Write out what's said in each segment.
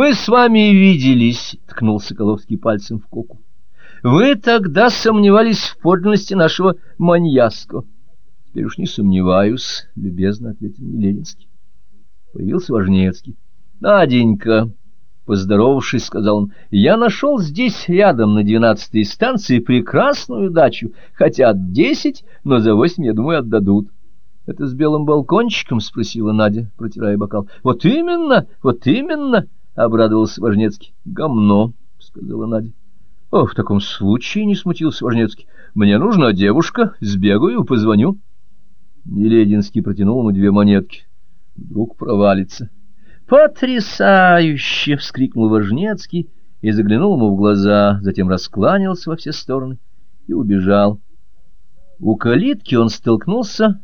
Мы с вами виделись, — ткнул Соколовский пальцем в коку. Вы тогда сомневались в подлинности нашего маньяско. Теперь уж не сомневаюсь, — любезно ответил Миленинский. Появился Важнецкий. — Наденька, поздоровавшись, сказал он, — я нашел здесь рядом на двенадцатой станции прекрасную дачу. Хотят десять, но за восемь, я думаю, отдадут. — Это с белым балкончиком? — спросила Надя, протирая бокал. — Вот именно, вот именно, — обрадовался Важнецкий. — Гомно, — сказала Надя. — О, в таком случае, — не смутился Важнецкий, — мне нужна девушка, сбегаю, позвоню. Нелединский протянул ему две монетки. Вдруг провалится. «Потрясающе!» — вскрикнул Важнецкий и заглянул ему в глаза, затем раскланялся во все стороны и убежал. У калитки он столкнулся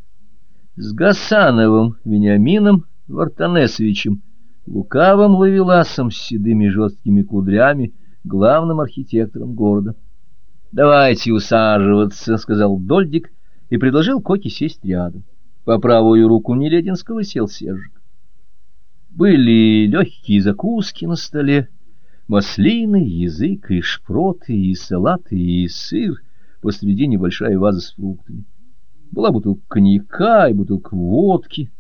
с Гасановым Вениамином Вартанесовичем, лукавым ловеласом с седыми жесткими кудрями, главным архитектором города. — Давайте усаживаться, — сказал Дольдик и предложил Коке сесть рядом. По правую руку Нелединского сел Сержик. Были легкие закуски на столе, маслины, язык, и шпроты, и салаты, и сыр, посреди небольшая ваза с фруктами. Была бутылка коньяка и бутылка водки,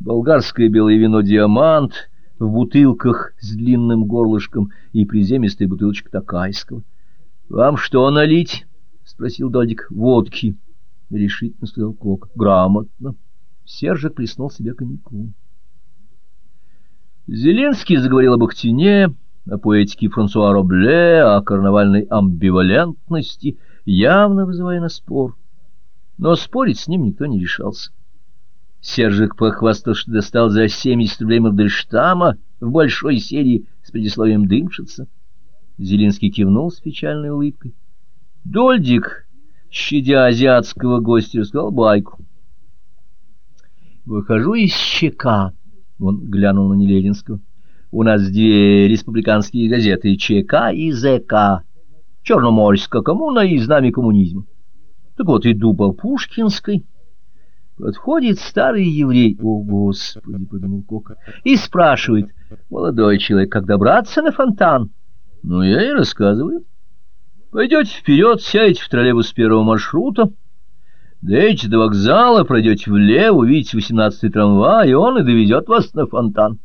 болгарское белое вино «Диамант» в бутылках с длинным горлышком и приземистая бутылочка такайского. — Вам что налить? — спросил Додик. — Водки. — решительно сказал Кок. — Грамотно. Сержик плеснул себе коньяку. Зеленский заговорил об Ахтине, о поэтике Франсуа Робле, о карнавальной амбивалентности, явно вызывая на спор. Но спорить с ним никто не решался. Сержик похвастал, что достал за 70 рублей Мандельштама в большой серии с предисловием «Дымшица». Зеленский кивнул с печальной улыбкой. Дольдик, щадя азиатского гостя, рассказал байку. Выхожу из ЧК, он глянул на Нелединского. У нас две республиканские газеты, ЧК и ЗК. Черноморская коммуна и знамя коммунизма. Так вот, иду по Пушкинской. Подходит старый еврей, о, Господи, — подумал Кока, — и спрашивает, молодой человек, как добраться на фонтан? Ну, я и рассказываю. Пойдете вперед, сядете в троллейбус первого маршрута, Доедете до вокзала, пройдете влево, увидите восемнадцатый трамвай, и он и доведет вас на фонтан.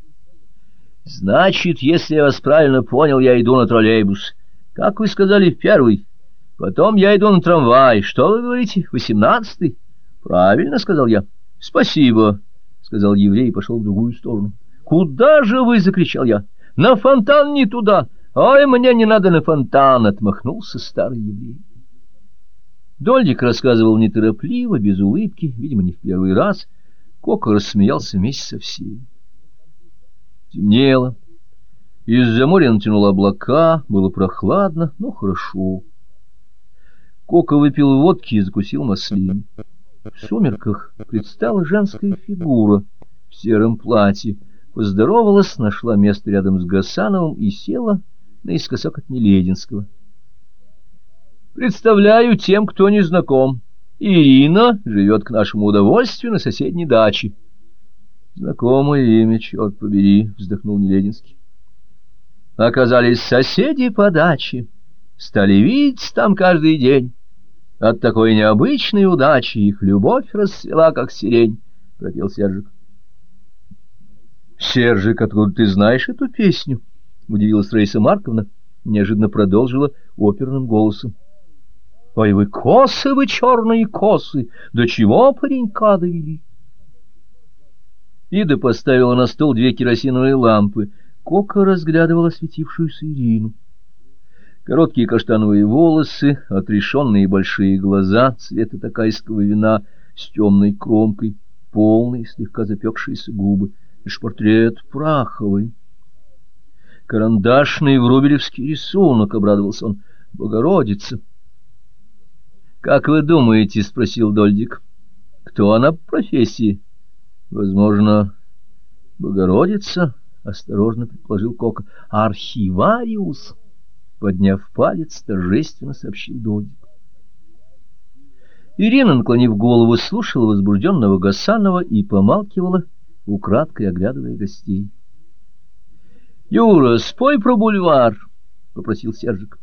Значит, если я вас правильно понял, я иду на троллейбус. Как вы сказали, первый. Потом я иду на трамвай. Что вы говорите, восемнадцатый? Правильно, сказал я. Спасибо, сказал еврей и пошел в другую сторону. Куда же вы, закричал я. На фонтан не туда. Ой, мне не надо на фонтан, отмахнулся старый еврей. Дольник рассказывал неторопливо, без улыбки, видимо, не в первый раз. Кока рассмеялся вместе со всеми. Темнело. Из-за моря натянуло облака, было прохладно, но хорошо. Кока выпил водки и закусил маслин. В сумерках предстала женская фигура в сером платье, поздоровалась, нашла место рядом с Гасановым и села наискосок от Нелединского. Представляю тем, кто не знаком. Ирина живет к нашему удовольствию на соседней даче. Знакомое имя, черт побери, вздохнул Нелединский. Оказались соседи по даче, стали видеть там каждый день. От такой необычной удачи их любовь расцвела, как сирень, — пропел Сержик. — Сержик, откуда ты знаешь эту песню? — удивилась Раиса Марковна, неожиданно продолжила оперным голосом. Ой, вы косы, вы черные косы, до чего паренька довели? Ида поставила на стол две керосиновые лампы. Кока разглядывала светившуюся Ирину. Короткие каштановые волосы, отрешенные большие глаза цвета такайского вина с темной кромкой, полные, слегка запекшиеся губы. Лишь портрет праховый. Карандашный врубелевский рисунок, — обрадовался он, — Богородица. Как вы думаете, спросил Дольдик. Кто она по профессии? Возможно, Богородица, осторожно предположил Кока. Архивариус, подняв палец, торжественно сообщил Дольдик. Ирина, наклонив голову, слушала возбужденного Гасанова и помалкивала, украдкой оглядывая гостей. Юра, спой про бульвар, — попросил Сержик.